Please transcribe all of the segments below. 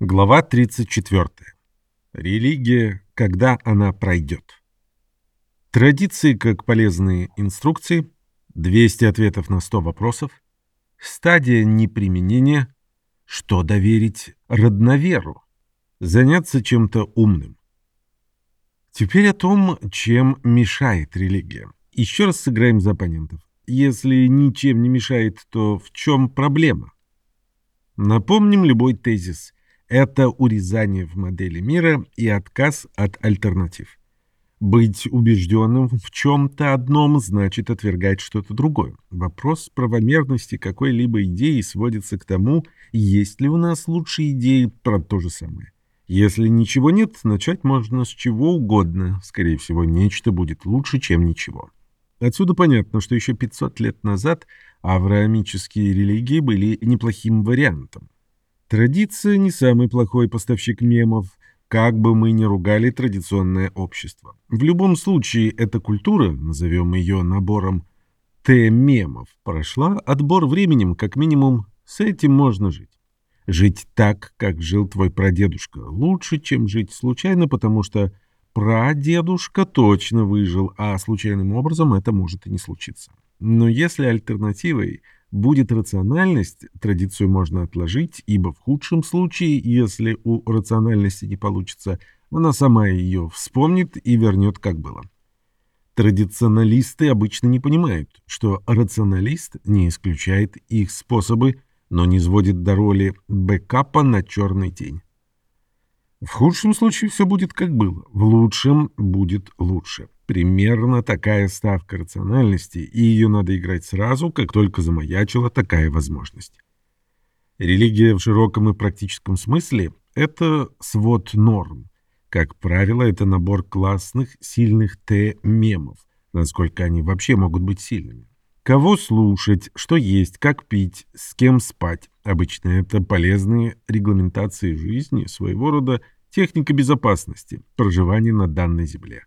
Глава 34. Религия, когда она пройдет. Традиции как полезные инструкции, 200 ответов на 100 вопросов, стадия неприменения, что доверить родноверу, заняться чем-то умным. Теперь о том, чем мешает религия. Еще раз сыграем за оппонентов. Если ничем не мешает, то в чем проблема? Напомним любой тезис – это урезание в модели мира и отказ от альтернатив. Быть убежденным в чем-то одном значит отвергать что-то другое. Вопрос правомерности какой-либо идеи сводится к тому, есть ли у нас лучшие идеи про то же самое. Если ничего нет, начать можно с чего угодно. Скорее всего, нечто будет лучше, чем ничего. Отсюда понятно, что еще 500 лет назад авраамические религии были неплохим вариантом. Традиция не самый плохой поставщик мемов, как бы мы ни ругали традиционное общество. В любом случае, эта культура, назовем ее набором Т-мемов, прошла отбор временем, как минимум, с этим можно жить. Жить так, как жил твой прадедушка, лучше, чем жить случайно, потому что прадедушка точно выжил, а случайным образом это может и не случиться. Но если альтернативой – будет рациональность, традицию можно отложить, ибо в худшем случае, если у рациональности не получится, она сама ее вспомнит и вернет, как было. Традиционалисты обычно не понимают, что рационалист не исключает их способы, но не сводит до роли бэкапа на черный день. В худшем случае все будет как было, в лучшем будет лучше. Примерно такая ставка рациональности, и ее надо играть сразу, как только замаячила такая возможность. Религия в широком и практическом смысле – это свод норм. Как правило, это набор классных, сильных Т-мемов, насколько они вообще могут быть сильными. Кого слушать, что есть, как пить, с кем спать. Обычно это полезные регламентации жизни, своего рода техника безопасности, проживания на данной земле.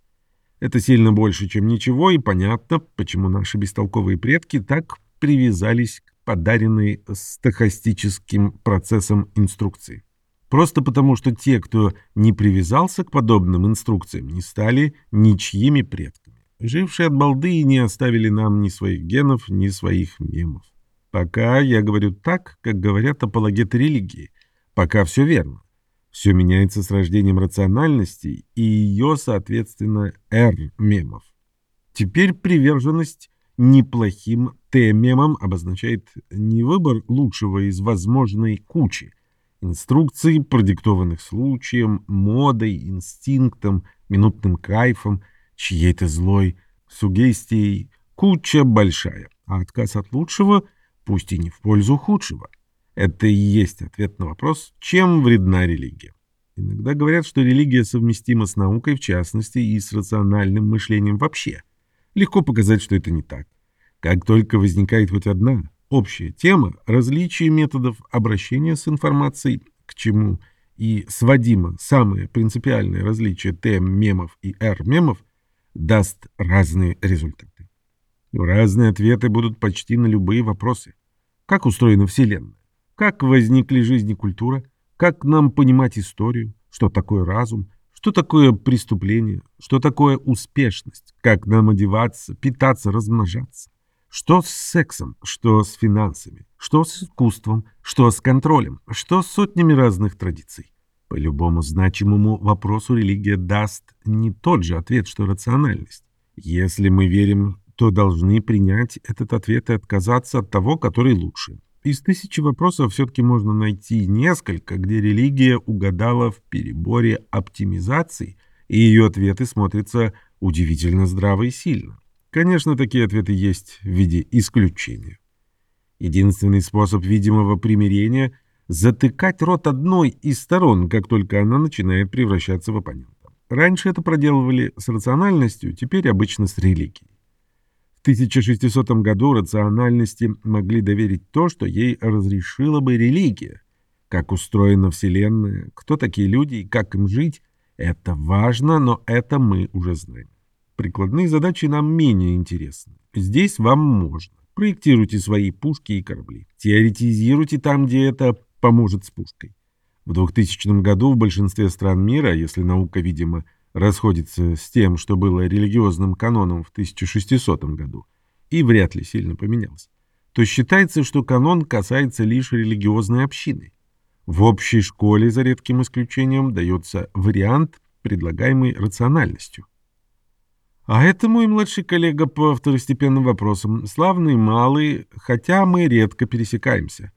Это сильно больше, чем ничего, и понятно, почему наши бестолковые предки так привязались к подаренной стохастическим процессам инструкции. Просто потому, что те, кто не привязался к подобным инструкциям, не стали ничьими предками. Жившие от балды не оставили нам ни своих генов, ни своих мемов. Пока я говорю так, как говорят апологеты религии. Пока все верно. Все меняется с рождением рациональности и ее, соответственно, R-мемов. Теперь приверженность неплохим Т-мемам обозначает не выбор лучшего из возможной кучи, инструкций, продиктованных случаем, модой, инстинктом, минутным кайфом, чьей-то злой сугестией, куча большая, а отказ от лучшего, пусть и не в пользу худшего – это и есть ответ на вопрос, чем вредна религия. Иногда говорят, что религия совместима с наукой в частности и с рациональным мышлением вообще. Легко показать, что это не так. Как только возникает хоть одна общая тема, различие методов обращения с информацией, к чему и сводимо самое принципиальное различие Т-мемов и Р-мемов, даст разные результаты. Разные ответы будут почти на любые вопросы. Как устроена Вселенная? Как возникли жизнь и культура? Как нам понимать историю? Что такое разум? Что такое преступление? Что такое успешность? Как нам одеваться, питаться, размножаться? Что с сексом? Что с финансами? Что с искусством? Что с контролем? Что с сотнями разных традиций? По любому значимому вопросу религия даст не тот же ответ, что рациональность. Если мы верим, то должны принять этот ответ и отказаться от того, который лучше. Из тысячи вопросов все-таки можно найти несколько, где религия угадала в переборе оптимизаций, и ее ответы смотрятся удивительно здраво и сильно. Конечно, такие ответы есть в виде исключения. Единственный способ видимого примирения – затыкать рот одной из сторон, как только она начинает превращаться в оппонента. Раньше это проделывали с рациональностью, теперь обычно с религией. В 1600 году рациональности могли доверить то, что ей разрешила бы религия. Как устроена Вселенная, кто такие люди и как им жить – это важно, но это мы уже знаем. Прикладные задачи нам менее интересны. Здесь вам можно. Проектируйте свои пушки и корабли. Теоретизируйте там, где это поможет с пушкой. В 2000 году в большинстве стран мира, если наука, видимо, расходится с тем, что было религиозным каноном в 1600 году, и вряд ли сильно поменялся, то считается, что канон касается лишь религиозной общины. В общей школе, за редким исключением, дается вариант, предлагаемый рациональностью. А это мой младший коллега по второстепенным вопросам, славный малый, хотя мы редко пересекаемся.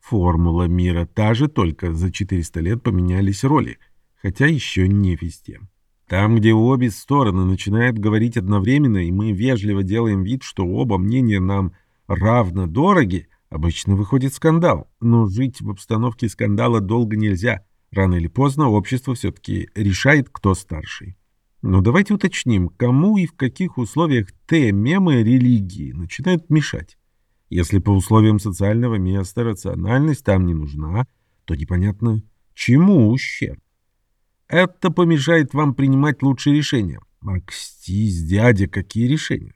Формула мира та же, только за 400 лет поменялись роли, хотя еще не везде. Там, где обе стороны начинают говорить одновременно, и мы вежливо делаем вид, что оба мнения нам равно дороги, обычно выходит скандал. Но жить в обстановке скандала долго нельзя. Рано или поздно общество все-таки решает, кто старший. Но давайте уточним, кому и в каких условиях Т-мемы религии начинают мешать. Если по условиям социального места рациональность там не нужна, то непонятно, чему ущерб. Это помешает вам принимать лучшие решения. Акстись, дядя, какие решения?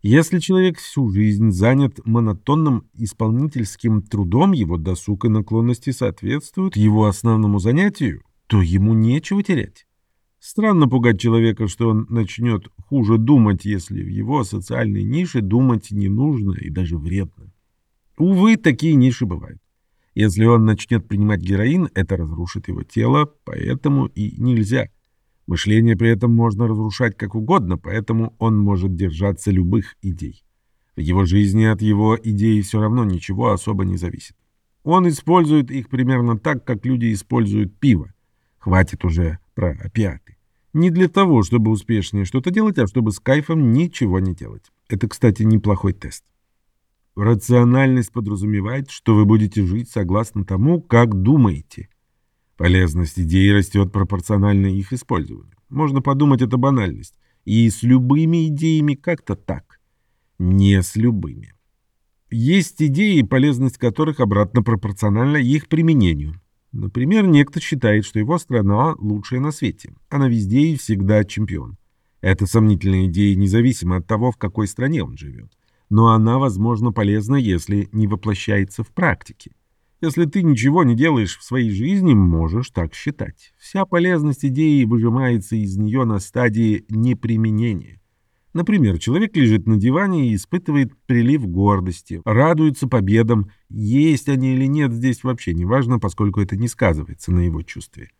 Если человек всю жизнь занят монотонным исполнительским трудом, его досуг и наклонности соответствуют его основному занятию, то ему нечего терять. Странно пугать человека, что он начнет хуже думать, если в его социальной нише думать не нужно и даже вредно. Увы, такие ниши бывают. Если он начнет принимать героин, это разрушит его тело, поэтому и нельзя. Мышление при этом можно разрушать как угодно, поэтому он может держаться любых идей. В его жизни от его идеи все равно ничего особо не зависит. Он использует их примерно так, как люди используют пиво. Хватит уже про опиаты. Не для того, чтобы успешнее что-то делать, а чтобы с кайфом ничего не делать. Это, кстати, неплохой тест. Рациональность подразумевает, что вы будете жить согласно тому, как думаете. Полезность идей растет пропорционально их использованию. Можно подумать, это банальность. И с любыми идеями как-то так. Не с любыми. Есть идеи, полезность которых обратно пропорциональна их применению. Например, некто считает, что его страна лучшая на свете. Она везде и всегда чемпион. Это сомнительная идея независимо от того, в какой стране он живет но она, возможно, полезна, если не воплощается в практике. Если ты ничего не делаешь в своей жизни, можешь так считать. Вся полезность идеи выжимается из нее на стадии неприменения. Например, человек лежит на диване и испытывает прилив гордости, радуется победам. Есть они или нет здесь вообще не важно, поскольку это не сказывается на его чувстве.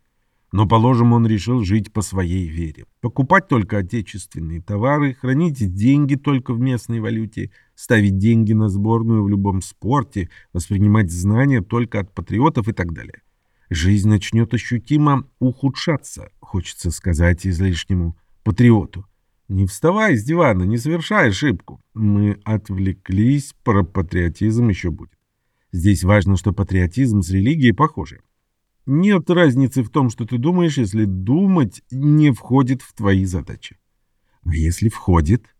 Но, положим, он решил жить по своей вере. Покупать только отечественные товары, хранить деньги только в местной валюте, ставить деньги на сборную в любом спорте, воспринимать знания только от патриотов и так далее. Жизнь начнет ощутимо ухудшаться, хочется сказать излишнему патриоту. Не вставай с дивана, не совершай ошибку. Мы отвлеклись, про патриотизм еще будет. Здесь важно, что патриотизм с религией похожи. Нет разницы в том, что ты думаешь, если думать не входит в твои задачи. А если входит?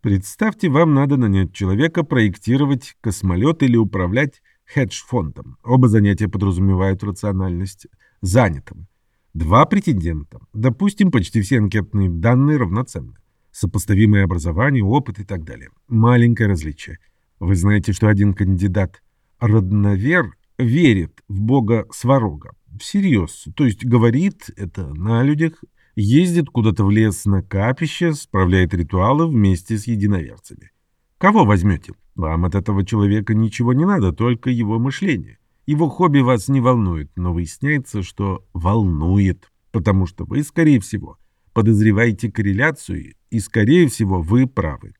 Представьте, вам надо нанять человека проектировать космолет или управлять хедж-фондом. Оба занятия подразумевают рациональность занятого. Два претендента. Допустим, почти все анкетные данные равноценны. Сопоставимое образование, опыт и так далее. Маленькое различие. Вы знаете, что один кандидат родновер верит в бога Сварога, всерьез. То есть говорит это на людях, ездит куда-то в лес на капище, справляет ритуалы вместе с единоверцами. Кого возьмете? Вам от этого человека ничего не надо, только его мышление. Его хобби вас не волнует, но выясняется, что волнует, потому что вы, скорее всего, подозреваете корреляцию, и, скорее всего, вы правы.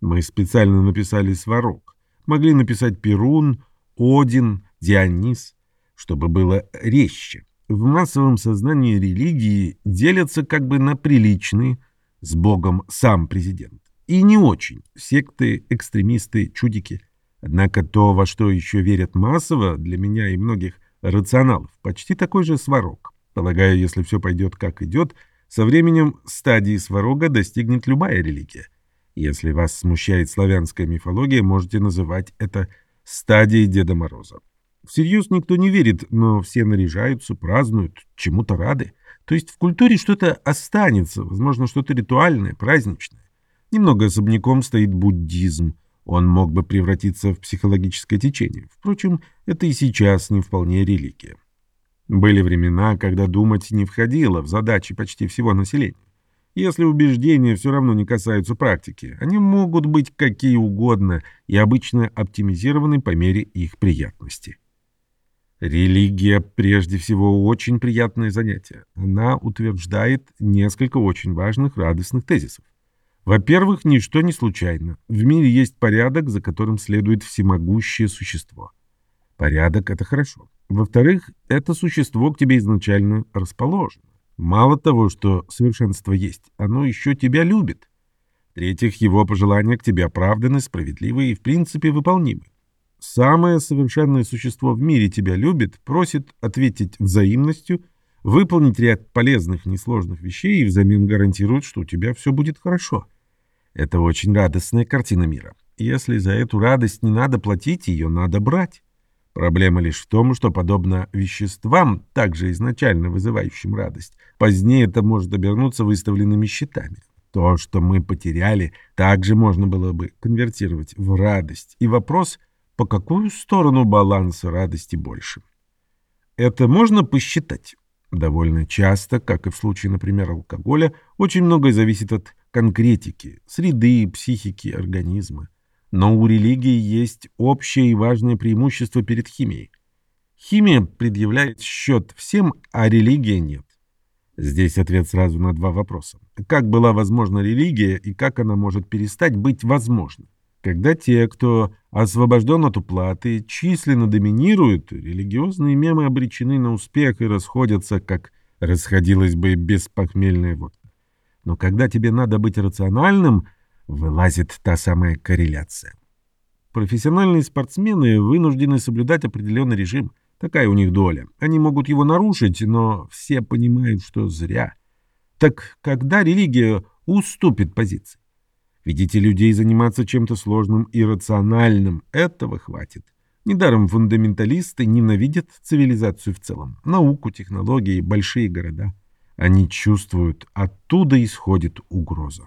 Мы специально написали «сварог». Могли написать «Перун», «Один», «Дионис» чтобы было резче. В массовом сознании религии делятся как бы на приличные, с Богом сам президент, и не очень, секты, экстремисты, чудики. Однако то, во что еще верят массово, для меня и многих рационалов, почти такой же сварог. Полагаю, если все пойдет как идет, со временем стадии сварога достигнет любая религия. Если вас смущает славянская мифология, можете называть это стадией Деда Мороза. Всерьез никто не верит, но все наряжаются, празднуют, чему-то рады. То есть в культуре что-то останется, возможно, что-то ритуальное, праздничное. Немного особняком стоит буддизм. Он мог бы превратиться в психологическое течение. Впрочем, это и сейчас не вполне религия. Были времена, когда думать не входило в задачи почти всего населения. Если убеждения все равно не касаются практики, они могут быть какие угодно и обычно оптимизированы по мере их приятности. Религия прежде всего очень приятное занятие. Она утверждает несколько очень важных радостных тезисов. Во-первых, ничто не случайно. В мире есть порядок, за которым следует всемогущее существо. Порядок — это хорошо. Во-вторых, это существо к тебе изначально расположено. Мало того, что совершенство есть, оно еще тебя любит. В-третьих, его пожелания к тебе оправданы, справедливы и в принципе выполнимы. Самое совершенное существо в мире тебя любит, просит ответить взаимностью, выполнить ряд полезных, несложных вещей и взамен гарантирует, что у тебя все будет хорошо. Это очень радостная картина мира. Если за эту радость не надо платить, ее надо брать. Проблема лишь в том, что, подобно веществам, также изначально вызывающим радость, позднее это может обернуться выставленными счетами. То, что мы потеряли, также можно было бы конвертировать в радость. И вопрос, по какую сторону баланса радости больше? Это можно посчитать. Довольно часто, как и в случае, например, алкоголя, очень многое зависит от конкретики, среды, психики организма. Но у религии есть общее и важное преимущество перед химией. Химия предъявляет счет всем, а религия нет. Здесь ответ сразу на два вопроса. Как была возможна религия и как она может перестать быть возможной? Когда те, кто освобожден от уплаты, численно доминируют, религиозные мемы обречены на успех и расходятся, как расходилась бы беспохмельная водка. Но когда тебе надо быть рациональным, вылазит та самая корреляция. Профессиональные спортсмены вынуждены соблюдать определенный режим. Такая у них доля. Они могут его нарушить, но все понимают, что зря. Так когда религия уступит позиции? Видите людей заниматься чем-то сложным и рациональным. Этого хватит. Недаром фундаменталисты ненавидят цивилизацию в целом. Науку, технологии, большие города. Они чувствуют, оттуда исходит угроза.